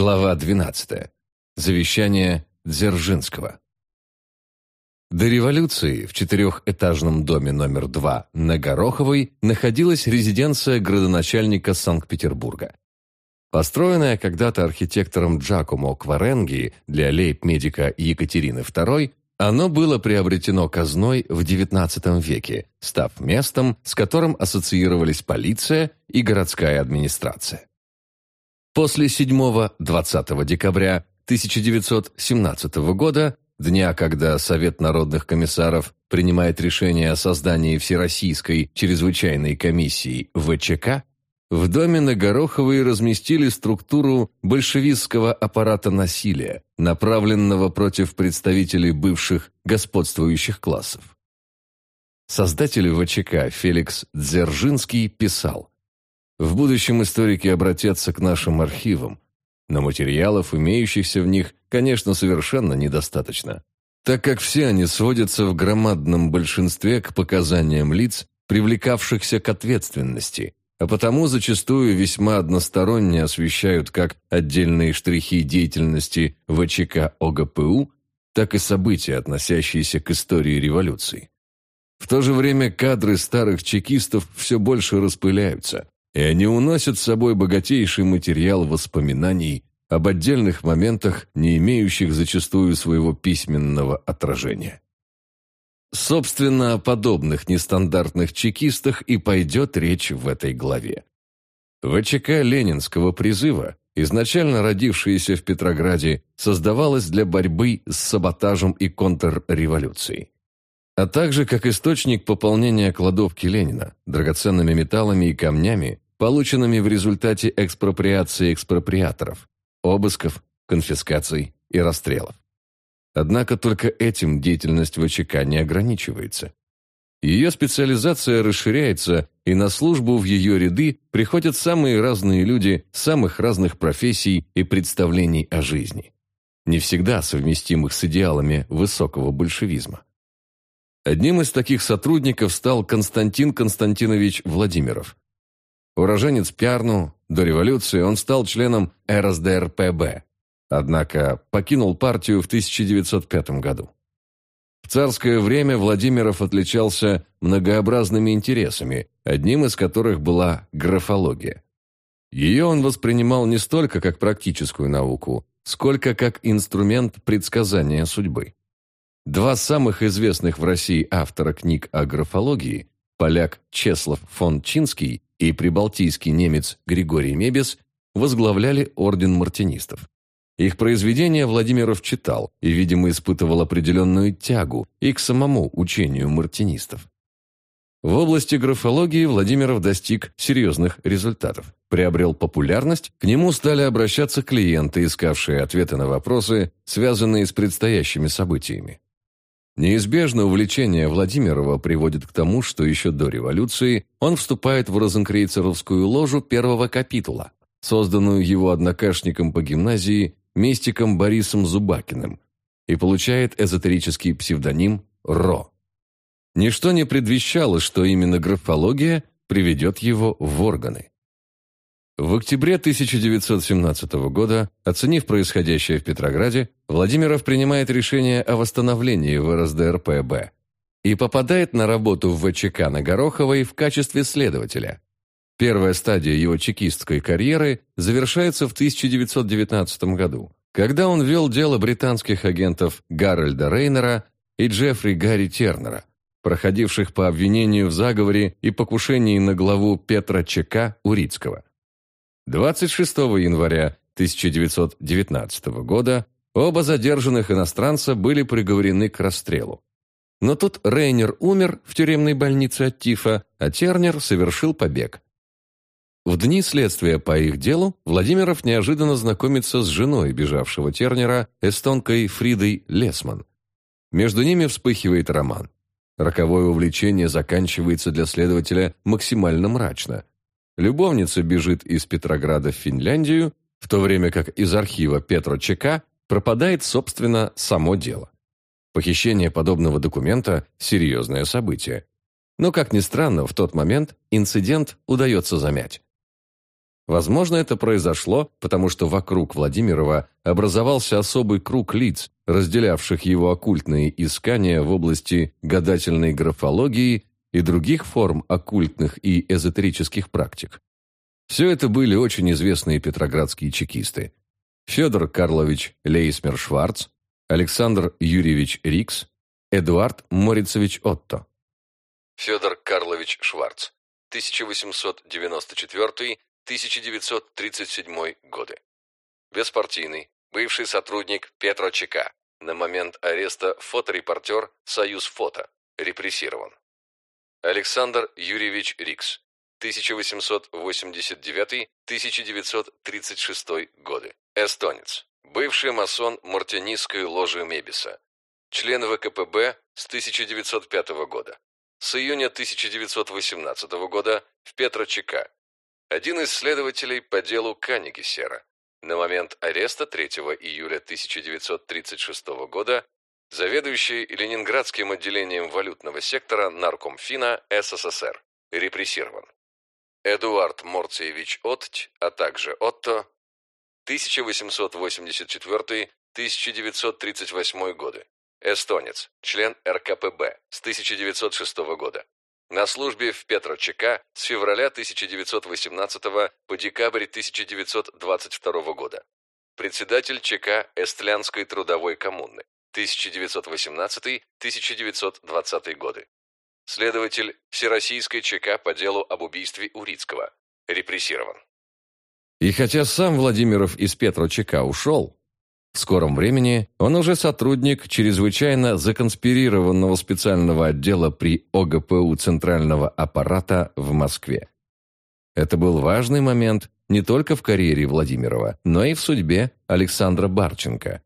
Глава 12. Завещание Дзержинского. До революции в четырехэтажном доме номер 2 на Гороховой находилась резиденция градоначальника Санкт-Петербурга. Построенная когда-то архитектором Джакомо Кваренги для лейб-медика Екатерины II, оно было приобретено казной в XIX веке, став местом, с которым ассоциировались полиция и городская администрация. После 7-20 декабря 1917 года, дня, когда Совет народных комиссаров принимает решение о создании Всероссийской чрезвычайной комиссии ВЧК, в доме на Гороховой разместили структуру большевистского аппарата насилия, направленного против представителей бывших господствующих классов. Создатель ВЧК Феликс Дзержинский писал в будущем историки обратятся к нашим архивам, но материалов, имеющихся в них, конечно, совершенно недостаточно, так как все они сводятся в громадном большинстве к показаниям лиц, привлекавшихся к ответственности, а потому зачастую весьма односторонне освещают как отдельные штрихи деятельности ВЧК ОГПУ, так и события, относящиеся к истории революции. В то же время кадры старых чекистов все больше распыляются, и они уносят с собой богатейший материал воспоминаний об отдельных моментах, не имеющих зачастую своего письменного отражения. Собственно, о подобных нестандартных чекистах и пойдет речь в этой главе. ВЧК Ленинского призыва, изначально родившаяся в Петрограде, создавалась для борьбы с саботажем и контрреволюцией а также как источник пополнения кладовки Ленина драгоценными металлами и камнями, полученными в результате экспроприации экспроприаторов, обысков, конфискаций и расстрелов. Однако только этим деятельность ВЧК не ограничивается. Ее специализация расширяется, и на службу в ее ряды приходят самые разные люди самых разных профессий и представлений о жизни, не всегда совместимых с идеалами высокого большевизма. Одним из таких сотрудников стал Константин Константинович Владимиров. Уроженец Пярну, до революции он стал членом РСДРПБ, однако покинул партию в 1905 году. В царское время Владимиров отличался многообразными интересами, одним из которых была графология. Ее он воспринимал не столько как практическую науку, сколько как инструмент предсказания судьбы. Два самых известных в России автора книг о графологии, поляк Чеслав фон Чинский и прибалтийский немец Григорий Мебес, возглавляли орден мартинистов. Их произведения Владимиров читал и, видимо, испытывал определенную тягу и к самому учению мартинистов. В области графологии Владимиров достиг серьезных результатов. Приобрел популярность, к нему стали обращаться клиенты, искавшие ответы на вопросы, связанные с предстоящими событиями. Неизбежно увлечение Владимирова приводит к тому, что еще до революции он вступает в розенкрейцеровскую ложу первого капитула, созданную его однокашником по гимназии, мистиком Борисом Зубакиным, и получает эзотерический псевдоним Ро. Ничто не предвещало, что именно графология приведет его в органы. В октябре 1917 года, оценив происходящее в Петрограде, Владимиров принимает решение о восстановлении в РСДРПБ и попадает на работу в ВЧК на Гороховой в качестве следователя. Первая стадия его чекистской карьеры завершается в 1919 году, когда он вел дело британских агентов Гарольда Рейнера и Джеффри Гарри Тернера, проходивших по обвинению в заговоре и покушении на главу Петра ЧК Урицкого. 26 января 1919 года оба задержанных иностранца были приговорены к расстрелу. Но тут Рейнер умер в тюремной больнице от тифа, а Тернер совершил побег. В дни следствия по их делу Владимиров неожиданно знакомится с женой бежавшего Тернера, эстонкой Фридой Лесман. Между ними вспыхивает роман. Роковое увлечение заканчивается для следователя максимально мрачно. Любовница бежит из Петрограда в Финляндию, в то время как из архива Петро ЧК пропадает, собственно, само дело. Похищение подобного документа – серьезное событие. Но, как ни странно, в тот момент инцидент удается замять. Возможно, это произошло, потому что вокруг Владимирова образовался особый круг лиц, разделявших его оккультные искания в области гадательной графологии и других форм оккультных и эзотерических практик. Все это были очень известные петроградские чекисты. Федор Карлович Лейсмер-Шварц, Александр Юрьевич Рикс, Эдуард Морицевич Отто. Федор Карлович Шварц, 1894-1937 годы. Беспартийный, бывший сотрудник Петра ЧК, на момент ареста фоторепортер «Союз фото», репрессирован. Александр Юрьевич Рикс, 1889-1936 годы. Эстонец. Бывший масон Мартинистской ложи Мебиса. Член ВКПБ с 1905 года. С июня 1918 года в Петро-ЧК. Один из следователей по делу Канигисера. На момент ареста 3 июля 1936 года заведующий Ленинградским отделением валютного сектора Наркомфина СССР, репрессирован. Эдуард Морциевич Отть, а также Отто, 1884-1938 годы. Эстонец, член РКПБ с 1906 года. На службе в Петро-ЧК с февраля 1918 по декабрь 1922 года. Председатель ЧК Эстлянской трудовой коммуны 1918-1920 годы. Следователь Всероссийской ЧК по делу об убийстве Урицкого. Репрессирован. И хотя сам Владимиров из Петра ЧК ушел, в скором времени он уже сотрудник чрезвычайно законспирированного специального отдела при ОГПУ Центрального аппарата в Москве. Это был важный момент не только в карьере Владимирова, но и в судьбе Александра Барченко,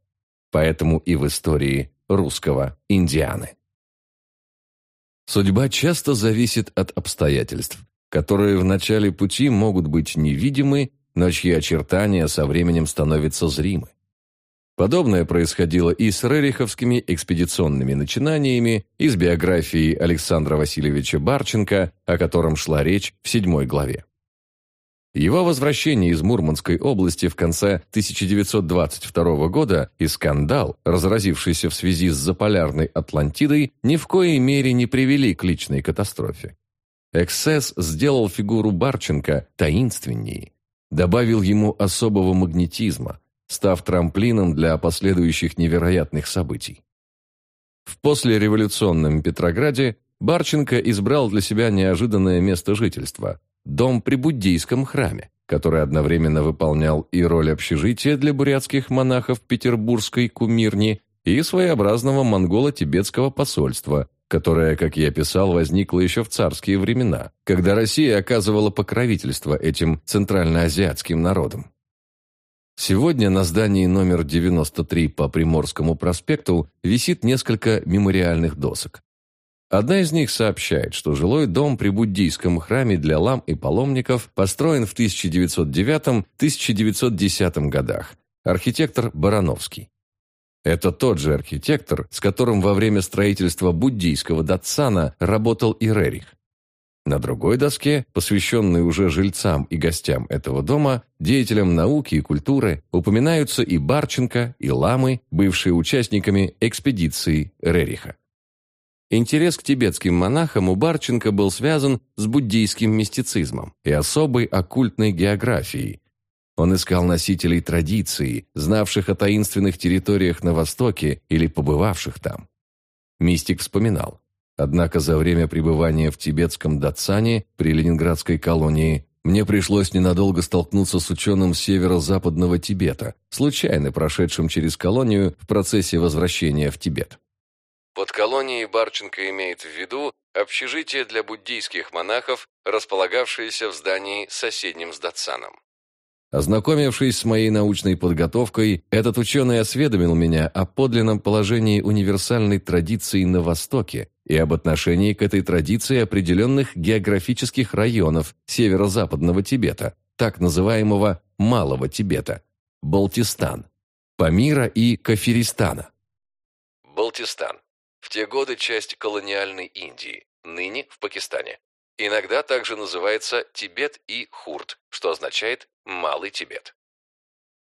поэтому и в истории русского Индианы. Судьба часто зависит от обстоятельств, которые в начале пути могут быть невидимы, но чьи очертания со временем становятся зримы. Подобное происходило и с рериховскими экспедиционными начинаниями, и с биографией Александра Васильевича Барченко, о котором шла речь в седьмой главе. Его возвращение из Мурманской области в конце 1922 года и скандал, разразившийся в связи с заполярной Атлантидой, ни в коей мере не привели к личной катастрофе. Эксцесс сделал фигуру Барченко таинственнее, добавил ему особого магнетизма, став трамплином для последующих невероятных событий. В послереволюционном Петрограде Барченко избрал для себя неожиданное место жительства – дом при буддийском храме, который одновременно выполнял и роль общежития для бурятских монахов Петербургской кумирни и своеобразного монголо-тибетского посольства, которое, как я писал, возникло еще в царские времена, когда Россия оказывала покровительство этим центральноазиатским народам. Сегодня на здании номер 93 по Приморскому проспекту висит несколько мемориальных досок. Одна из них сообщает, что жилой дом при буддийском храме для лам и паломников построен в 1909-1910 годах. Архитектор Барановский. Это тот же архитектор, с которым во время строительства буддийского датсана работал и Рерих. На другой доске, посвященной уже жильцам и гостям этого дома, деятелям науки и культуры, упоминаются и Барченко, и Ламы, бывшие участниками экспедиции Рериха. Интерес к тибетским монахам у Барченко был связан с буддийским мистицизмом и особой оккультной географией. Он искал носителей традиции, знавших о таинственных территориях на Востоке или побывавших там. Мистик вспоминал. Однако за время пребывания в тибетском Датсане при ленинградской колонии мне пришлось ненадолго столкнуться с ученым северо-западного Тибета, случайно прошедшим через колонию в процессе возвращения в Тибет. Под колонией Барченко имеет в виду общежитие для буддийских монахов, располагавшееся в здании соседнем с Датсаном. Ознакомившись с моей научной подготовкой, этот ученый осведомил меня о подлинном положении универсальной традиции на Востоке и об отношении к этой традиции определенных географических районов северо-западного Тибета, так называемого Малого Тибета, Балтистан, Памира и Кафиристана. Балтистан. В те годы часть колониальной Индии, ныне в Пакистане. Иногда также называется Тибет и Хурт, что означает Малый Тибет.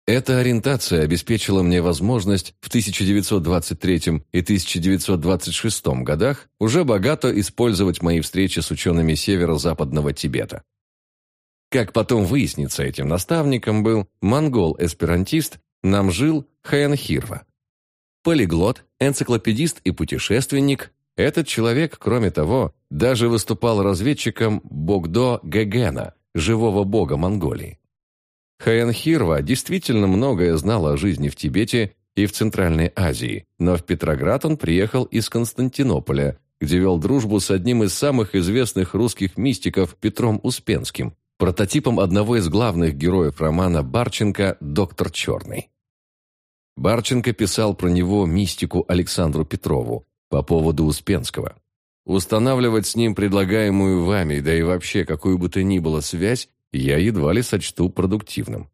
Эта ориентация обеспечила мне возможность в 1923 и 1926 годах уже богато использовать мои встречи с учеными северо-западного Тибета. Как потом выяснится, этим наставником был монгол-эсперантист Намжил Хаянхирва. Полиглот, энциклопедист и путешественник, этот человек, кроме того, даже выступал разведчиком Богдо Гегена, живого бога Монголии. Хаянхирва действительно многое знал о жизни в Тибете и в Центральной Азии, но в Петроград он приехал из Константинополя, где вел дружбу с одним из самых известных русских мистиков Петром Успенским, прототипом одного из главных героев романа Барченко «Доктор Черный». Барченко писал про него мистику Александру Петрову по поводу Успенского. Устанавливать с ним предлагаемую вами, да и вообще какую бы то ни было связь, я едва ли сочту продуктивным.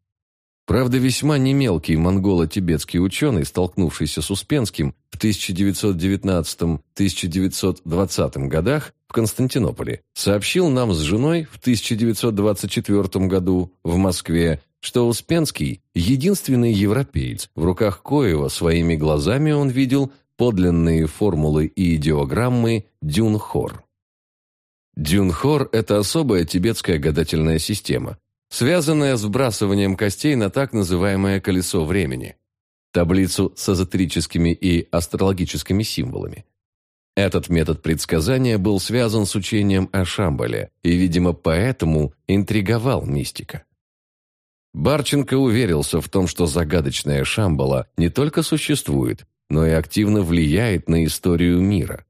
Правда, весьма немелкий монголо-тибетский ученый, столкнувшийся с Успенским в 1919-1920 годах в Константинополе, сообщил нам с женой в 1924 году в Москве, что Успенский – единственный европеец, в руках коего своими глазами он видел подлинные формулы и идеограммы Дюнхор. Дюнхор – это особая тибетская гадательная система, связанная с вбрасыванием костей на так называемое «колесо времени» – таблицу с эзотерическими и астрологическими символами. Этот метод предсказания был связан с учением о Шамбале и, видимо, поэтому интриговал мистика. Барченко уверился в том, что загадочная Шамбала не только существует, но и активно влияет на историю мира.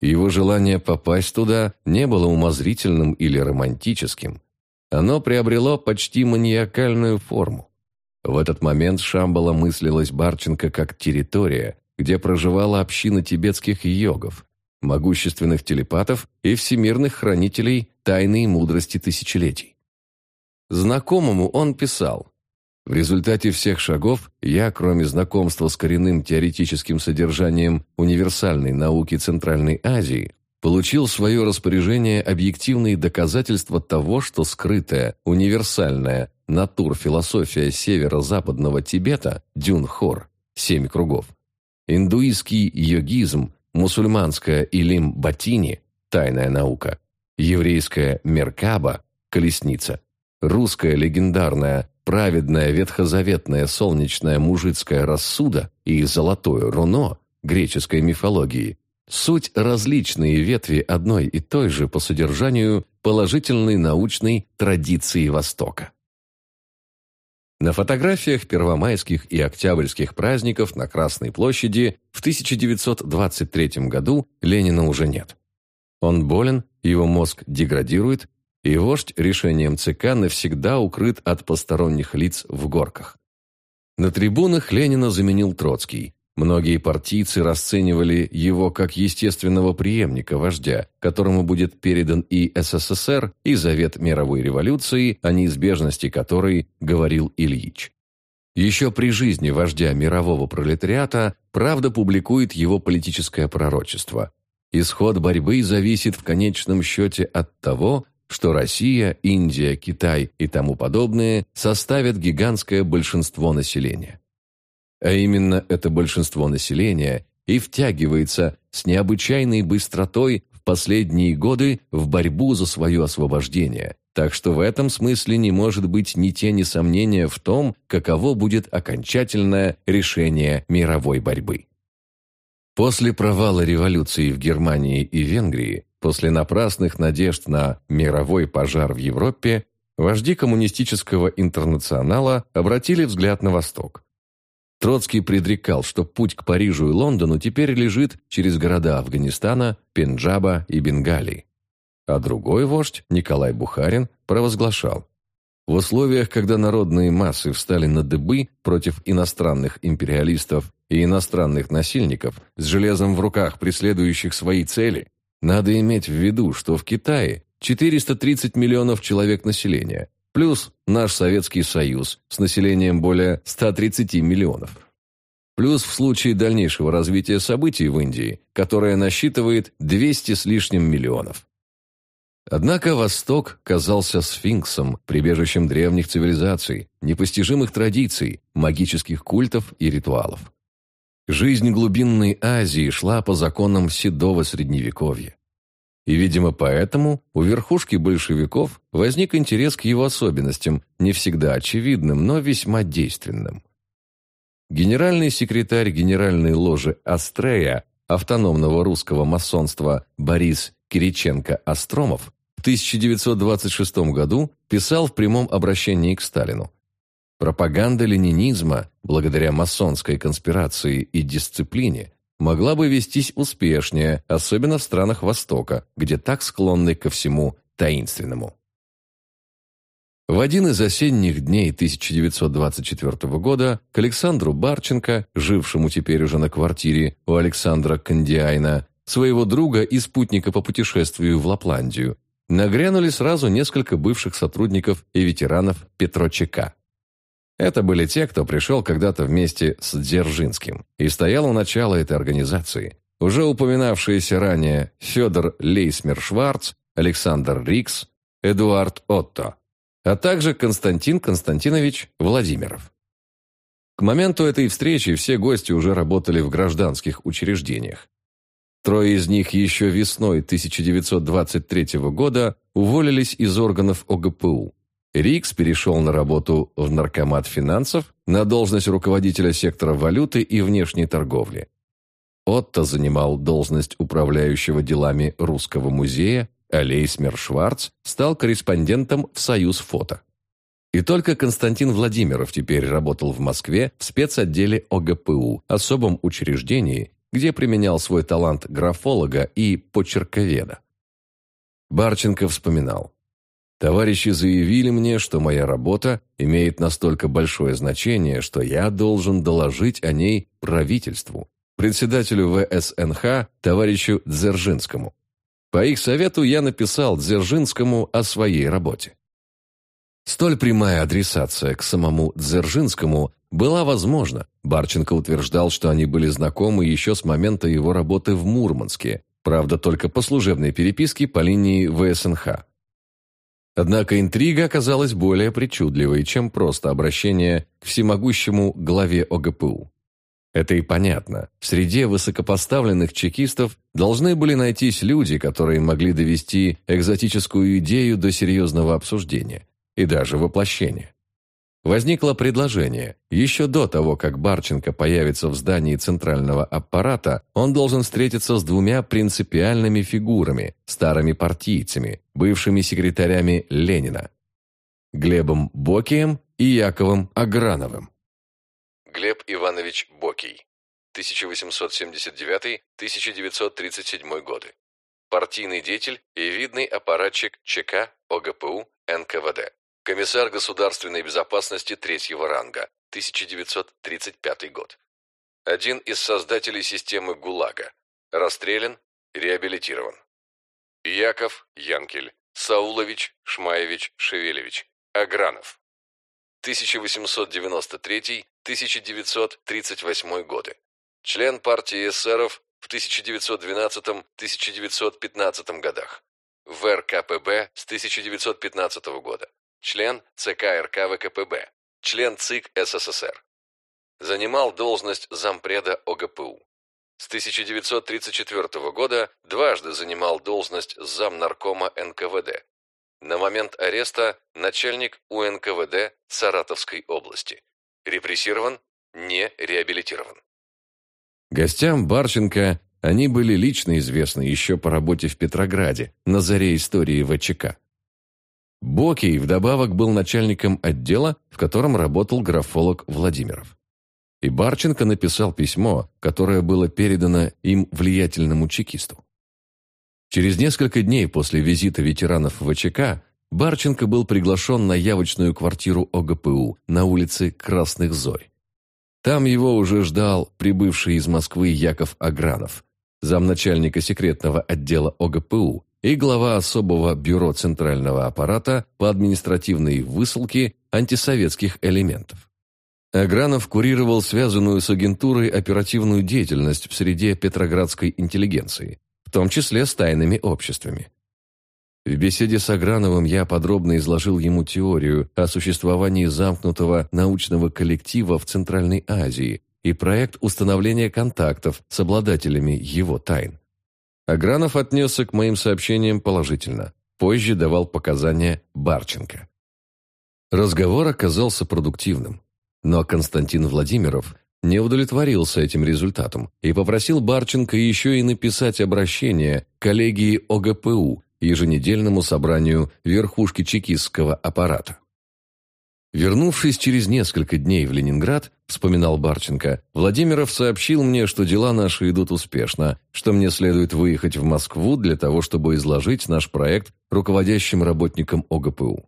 Его желание попасть туда не было умозрительным или романтическим. Оно приобрело почти маниакальную форму. В этот момент Шамбала мыслилась Барченко как территория, где проживала община тибетских йогов, могущественных телепатов и всемирных хранителей тайны и мудрости тысячелетий. Знакомому он писал. В результате всех шагов я, кроме знакомства с коренным теоретическим содержанием универсальной науки Центральной Азии, получил в свое распоряжение объективные доказательства того, что скрытая, универсальная натур-философия северо-западного Тибета, Дюнхор, семь кругов, индуистский йогизм, мусульманская Илим-Батини, тайная наука, еврейская Меркаба, колесница, русская легендарная праведная ветхозаветная солнечная мужицкая рассуда и золотое руно греческой мифологии – суть различные ветви одной и той же по содержанию положительной научной традиции Востока. На фотографиях первомайских и октябрьских праздников на Красной площади в 1923 году Ленина уже нет. Он болен, его мозг деградирует, и вождь решением ЦК навсегда укрыт от посторонних лиц в горках. На трибунах Ленина заменил Троцкий. Многие партийцы расценивали его как естественного преемника вождя, которому будет передан и СССР, и Завет мировой революции, о неизбежности которой говорил Ильич. Еще при жизни вождя мирового пролетариата «Правда» публикует его политическое пророчество. Исход борьбы зависит в конечном счете от того, что Россия, Индия, Китай и тому подобные составят гигантское большинство населения. А именно это большинство населения и втягивается с необычайной быстротой в последние годы в борьбу за свое освобождение, так что в этом смысле не может быть ни тени сомнения в том, каково будет окончательное решение мировой борьбы. После провала революции в Германии и Венгрии После напрасных надежд на мировой пожар в Европе вожди коммунистического интернационала обратили взгляд на восток. Троцкий предрекал, что путь к Парижу и Лондону теперь лежит через города Афганистана, Пенджаба и Бенгалии. А другой вождь, Николай Бухарин, провозглашал, в условиях, когда народные массы встали на дыбы против иностранных империалистов и иностранных насильников с железом в руках, преследующих свои цели, надо иметь в виду, что в Китае 430 миллионов человек населения, плюс наш Советский Союз с населением более 130 миллионов. Плюс в случае дальнейшего развития событий в Индии, которая насчитывает 200 с лишним миллионов. Однако Восток казался сфинксом, прибежищем древних цивилизаций, непостижимых традиций, магических культов и ритуалов. Жизнь глубинной Азии шла по законам седого средневековья. И, видимо, поэтому у верхушки большевиков возник интерес к его особенностям, не всегда очевидным, но весьма действенным. Генеральный секретарь Генеральной ложи Астрея, автономного русского масонства Борис Кириченко-Остромов, в 1926 году писал в прямом обращении к Сталину Пропаганда ленинизма, благодаря масонской конспирации и дисциплине, могла бы вестись успешнее, особенно в странах Востока, где так склонны ко всему таинственному. В один из осенних дней 1924 года к Александру Барченко, жившему теперь уже на квартире у Александра Кандиайна, своего друга и спутника по путешествию в Лапландию, нагрянули сразу несколько бывших сотрудников и ветеранов Петро ЧК. Это были те, кто пришел когда-то вместе с Дзержинским и стоял у начала этой организации. Уже упоминавшиеся ранее Федор Лейсмер-Шварц, Александр Рикс, Эдуард Отто, а также Константин Константинович Владимиров. К моменту этой встречи все гости уже работали в гражданских учреждениях. Трое из них еще весной 1923 года уволились из органов ОГПУ. Рикс перешел на работу в Наркомат финансов на должность руководителя сектора валюты и внешней торговли. Отто занимал должность управляющего делами Русского музея, а Лейсмер Шварц стал корреспондентом в «Союз фото». И только Константин Владимиров теперь работал в Москве в спецотделе ОГПУ, особом учреждении, где применял свой талант графолога и почерковеда. Барченко вспоминал. Товарищи заявили мне, что моя работа имеет настолько большое значение, что я должен доложить о ней правительству, председателю ВСНХ, товарищу Дзержинскому. По их совету я написал Дзержинскому о своей работе. Столь прямая адресация к самому Дзержинскому была возможна. Барченко утверждал, что они были знакомы еще с момента его работы в Мурманске, правда, только по служебной переписке по линии ВСНХ. Однако интрига оказалась более причудливой, чем просто обращение к всемогущему главе ОГПУ. Это и понятно. В среде высокопоставленных чекистов должны были найтись люди, которые могли довести экзотическую идею до серьезного обсуждения и даже воплощения. Возникло предложение. Еще до того, как Барченко появится в здании центрального аппарата, он должен встретиться с двумя принципиальными фигурами, старыми партийцами, бывшими секретарями Ленина. Глебом Бокием и Яковом Аграновым. Глеб Иванович Бокий, 1879-1937 годы. Партийный деятель и видный аппаратчик ЧК ОГПУ НКВД. Комиссар государственной безопасности третьего ранга, 1935 год. Один из создателей системы ГУЛАГа. Расстрелян, реабилитирован. Яков Янкель, Саулович, Шмаевич, Шевелевич, Агранов. 1893-1938 годы. Член партии эсеров в 1912-1915 годах. В РКПБ с 1915 года член ЦК РК ВКПБ, член ЦИК СССР. Занимал должность зампреда ОГПУ. С 1934 года дважды занимал должность замнаркома НКВД. На момент ареста начальник УНКВД Саратовской области. Репрессирован, не реабилитирован. Гостям Барченко они были лично известны еще по работе в Петрограде, на заре истории ВЧК. Бокий вдобавок был начальником отдела, в котором работал графолог Владимиров. И Барченко написал письмо, которое было передано им влиятельному чекисту. Через несколько дней после визита ветеранов ВЧК Барченко был приглашен на явочную квартиру ОГПУ на улице Красных Зорь. Там его уже ждал прибывший из Москвы Яков Агранов, замначальника секретного отдела ОГПУ, и глава особого бюро Центрального аппарата по административной высылке антисоветских элементов. Агранов курировал связанную с агентурой оперативную деятельность в среде петроградской интеллигенции, в том числе с тайными обществами. В беседе с Аграновым я подробно изложил ему теорию о существовании замкнутого научного коллектива в Центральной Азии и проект установления контактов с обладателями его тайн. Агранов отнесся к моим сообщениям положительно. Позже давал показания Барченко. Разговор оказался продуктивным. Но Константин Владимиров не удовлетворился этим результатом и попросил Барченко еще и написать обращение коллегии ОГПУ, еженедельному собранию верхушки чекистского аппарата. Вернувшись через несколько дней в Ленинград, вспоминал Барченко, Владимиров сообщил мне, что дела наши идут успешно, что мне следует выехать в Москву для того, чтобы изложить наш проект руководящим работникам ОГПУ.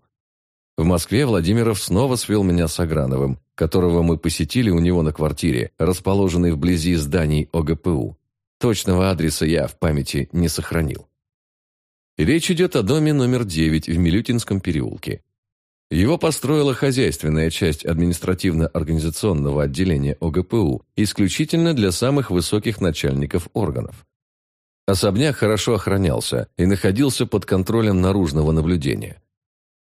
В Москве Владимиров снова свел меня с Аграновым, которого мы посетили у него на квартире, расположенной вблизи зданий ОГПУ. Точного адреса я в памяти не сохранил. Речь идет о доме номер 9 в Милютинском переулке. Его построила хозяйственная часть административно-организационного отделения ОГПУ исключительно для самых высоких начальников органов. Особняк хорошо охранялся и находился под контролем наружного наблюдения.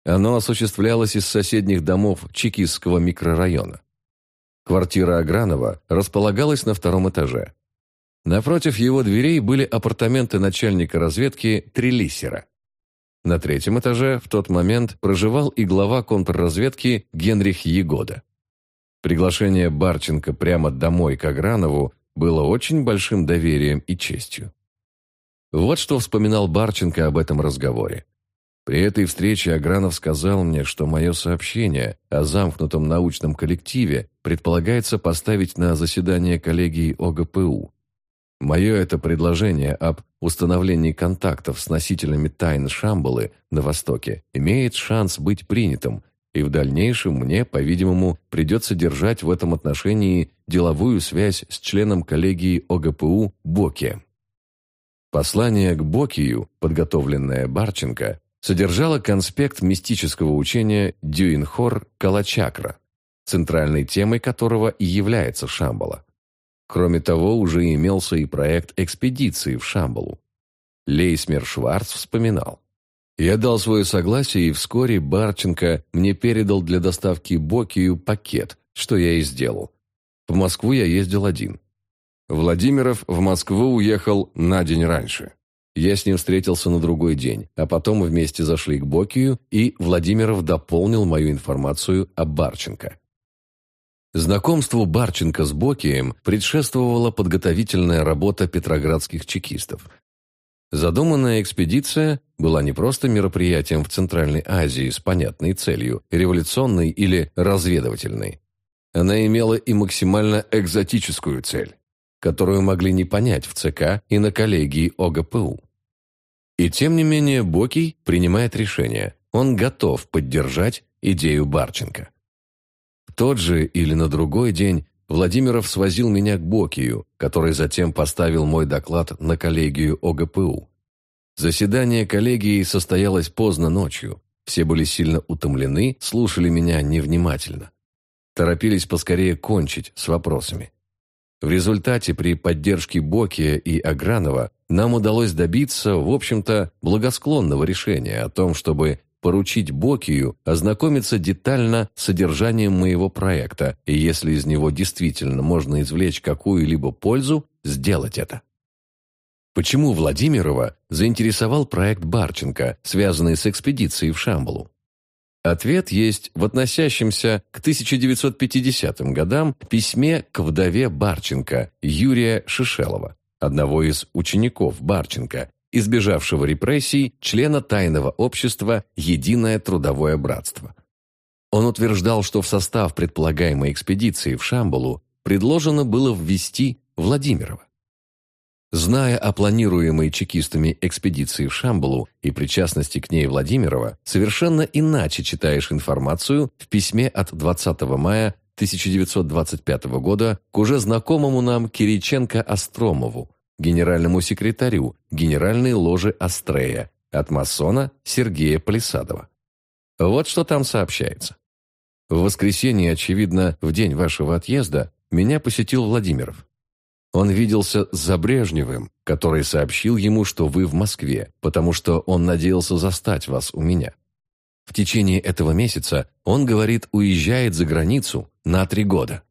Оно осуществлялось из соседних домов Чекистского микрорайона. Квартира Агранова располагалась на втором этаже. Напротив его дверей были апартаменты начальника разведки Трелиссера. На третьем этаже в тот момент проживал и глава контрразведки Генрих Егода. Приглашение Барченко прямо домой к Агранову было очень большим доверием и честью. Вот что вспоминал Барченко об этом разговоре. При этой встрече Агранов сказал мне, что мое сообщение о замкнутом научном коллективе предполагается поставить на заседание коллегии ОГПУ. Мое это предложение об установлении контактов с носителями тайн Шамбалы на Востоке имеет шанс быть принятым, и в дальнейшем мне, по-видимому, придется держать в этом отношении деловую связь с членом коллегии ОГПУ Боке. Послание к Бокию, подготовленное Барченко, содержала конспект мистического учения Дюинхор Калачакра, центральной темой которого и является Шамбала. Кроме того, уже имелся и проект экспедиции в Шамбалу. Лейсмер Шварц вспоминал. «Я дал свое согласие, и вскоре Барченко мне передал для доставки Бокию пакет, что я и сделал. В Москву я ездил один. Владимиров в Москву уехал на день раньше. Я с ним встретился на другой день, а потом вместе зашли к Бокию, и Владимиров дополнил мою информацию о Барченко. Знакомству Барченко с Бокием предшествовала подготовительная работа петроградских чекистов. Задуманная экспедиция была не просто мероприятием в Центральной Азии с понятной целью, революционной или разведывательной. Она имела и максимально экзотическую цель которую могли не понять в ЦК и на коллегии ОГПУ. И тем не менее Бокий принимает решение. Он готов поддержать идею Барченко. Тот же или на другой день Владимиров свозил меня к Бокию, который затем поставил мой доклад на коллегию ОГПУ. Заседание коллегии состоялось поздно ночью. Все были сильно утомлены, слушали меня невнимательно. Торопились поскорее кончить с вопросами. В результате при поддержке Бокия и Агранова нам удалось добиться, в общем-то, благосклонного решения о том, чтобы поручить Бокию ознакомиться детально с содержанием моего проекта, и если из него действительно можно извлечь какую-либо пользу, сделать это. Почему Владимирова заинтересовал проект Барченко, связанный с экспедицией в Шамбалу? Ответ есть в относящемся к 1950 годам письме к вдове Барченко Юрия Шишелова, одного из учеников Барченко, избежавшего репрессий, члена тайного общества «Единое трудовое братство». Он утверждал, что в состав предполагаемой экспедиции в Шамбалу предложено было ввести Владимирова. Зная о планируемой чекистами экспедиции в Шамбалу и причастности к ней Владимирова, совершенно иначе читаешь информацию в письме от 20 мая 1925 года к уже знакомому нам Кириченко-Остромову, генеральному секретарю Генеральной ложи Астрея, от масона Сергея Полисадова. Вот что там сообщается. В воскресенье, очевидно, в день вашего отъезда, меня посетил Владимиров. Он виделся с Забрежневым, который сообщил ему, что вы в Москве, потому что он надеялся застать вас у меня. В течение этого месяца он, говорит, уезжает за границу на три года.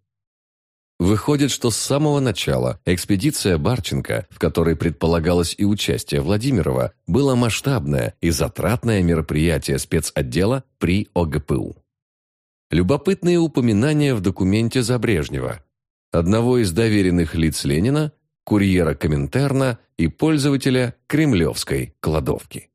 Выходит, что с самого начала экспедиция Барченко, в которой предполагалось и участие Владимирова, было масштабное и затратное мероприятие спецотдела при ОГПУ. Любопытные упоминания в документе Забрежнева, одного из доверенных лиц Ленина, курьера Коминтерна и пользователя кремлевской кладовки.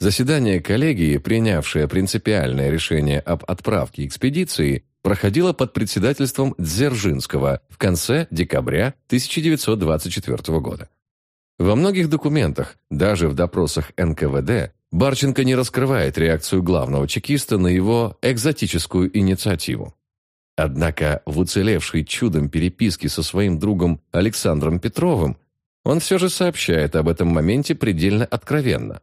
Заседание коллегии, принявшее принципиальное решение об отправке экспедиции, проходило под председательством Дзержинского в конце декабря 1924 года. Во многих документах, даже в допросах НКВД, Барченко не раскрывает реакцию главного чекиста на его экзотическую инициативу. Однако в уцелевшей чудом переписке со своим другом Александром Петровым он все же сообщает об этом моменте предельно откровенно.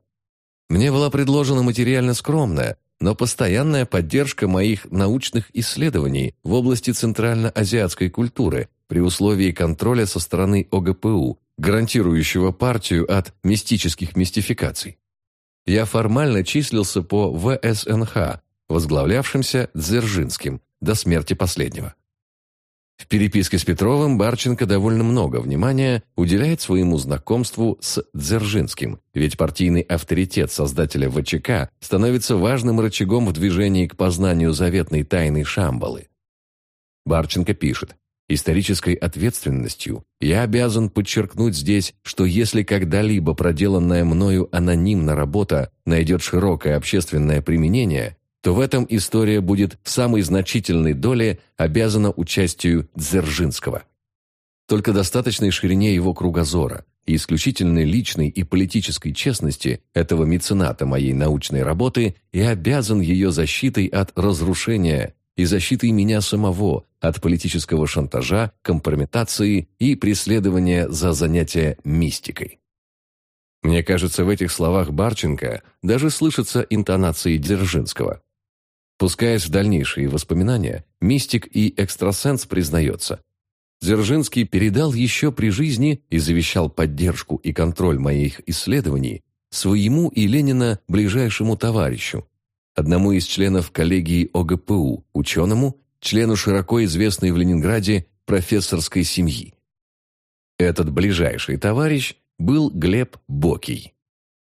Мне была предложена материально скромная, но постоянная поддержка моих научных исследований в области центральноазиатской культуры при условии контроля со стороны ОГПУ, гарантирующего партию от мистических мистификаций. Я формально числился по ВСНХ, возглавлявшимся Дзержинским, до смерти последнего. В переписке с Петровым Барченко довольно много внимания уделяет своему знакомству с Дзержинским, ведь партийный авторитет создателя ВЧК становится важным рычагом в движении к познанию заветной тайны Шамбалы. Барченко пишет, «Исторической ответственностью я обязан подчеркнуть здесь, что если когда-либо проделанная мною анонимно работа найдет широкое общественное применение, то в этом история будет в самой значительной доле обязана участию Дзержинского. Только достаточной ширине его кругозора и исключительной личной и политической честности этого мецената моей научной работы и обязан ее защитой от разрушения и защитой меня самого от политического шантажа, компрометации и преследования за занятие мистикой. Мне кажется, в этих словах Барченко даже слышатся интонации Дзержинского. Пускаясь в дальнейшие воспоминания, мистик и экстрасенс признается. Дзержинский передал еще при жизни и завещал поддержку и контроль моих исследований своему и Ленина ближайшему товарищу, одному из членов коллегии ОГПУ, ученому, члену широко известной в Ленинграде профессорской семьи. Этот ближайший товарищ был Глеб Бокий.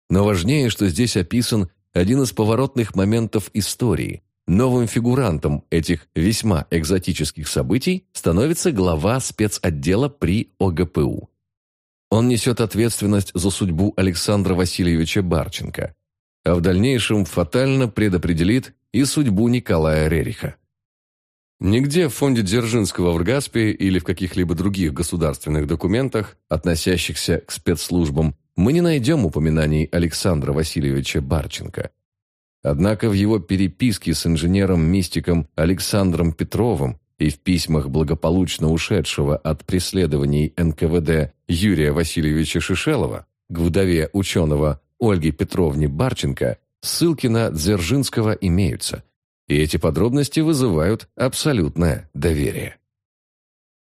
Но важнее, что здесь описан один из поворотных моментов истории, Новым фигурантом этих весьма экзотических событий становится глава спецотдела при ОГПУ. Он несет ответственность за судьбу Александра Васильевича Барченко, а в дальнейшем фатально предопределит и судьбу Николая Рериха. Нигде в фонде Дзержинского в РГАСПе или в каких-либо других государственных документах, относящихся к спецслужбам, мы не найдем упоминаний Александра Васильевича Барченко – Однако в его переписке с инженером-мистиком Александром Петровым и в письмах благополучно ушедшего от преследований НКВД Юрия Васильевича Шишелова к вдове ученого Ольге Петровне Барченко ссылки на Дзержинского имеются, и эти подробности вызывают абсолютное доверие.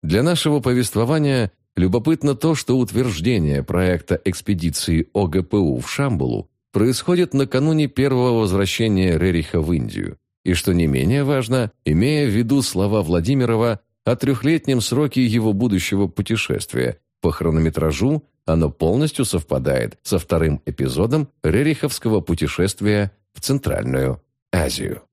Для нашего повествования любопытно то, что утверждение проекта экспедиции ОГПУ в Шамбулу происходит накануне первого возвращения Рериха в Индию, и, что не менее важно, имея в виду слова Владимирова о трехлетнем сроке его будущего путешествия, по хронометражу оно полностью совпадает со вторым эпизодом Рериховского путешествия в Центральную Азию.